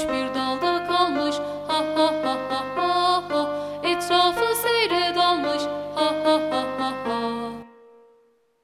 Düşmüş bir dalda kalmış. Ha ha ha ha ha Etrafı seyreder